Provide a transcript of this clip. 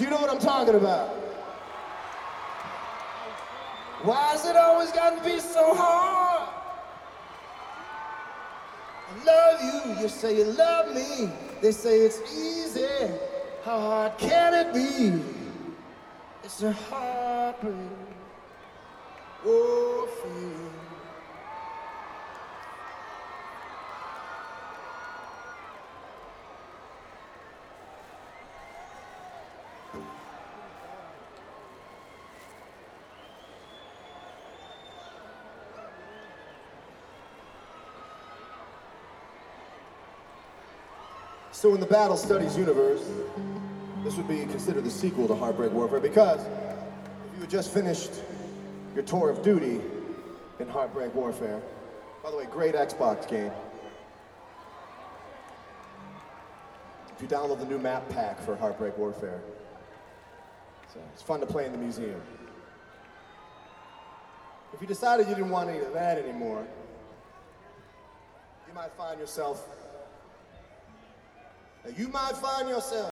Do you know what I'm talking about? Why Why's it always got to be so hard? I love you, you say you love me. They say it's easy. How hard can it be? It's a heartbreak. So in the Battle Studies universe, this would be considered the sequel to Heartbreak Warfare because if you had just finished your tour of duty in Heartbreak Warfare, by the way, great Xbox game. If you download the new map pack for Heartbreak Warfare, so it's fun to play in the museum. If you decided you didn't want any of that anymore, you might find yourself, you might find yourself